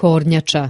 kornjača.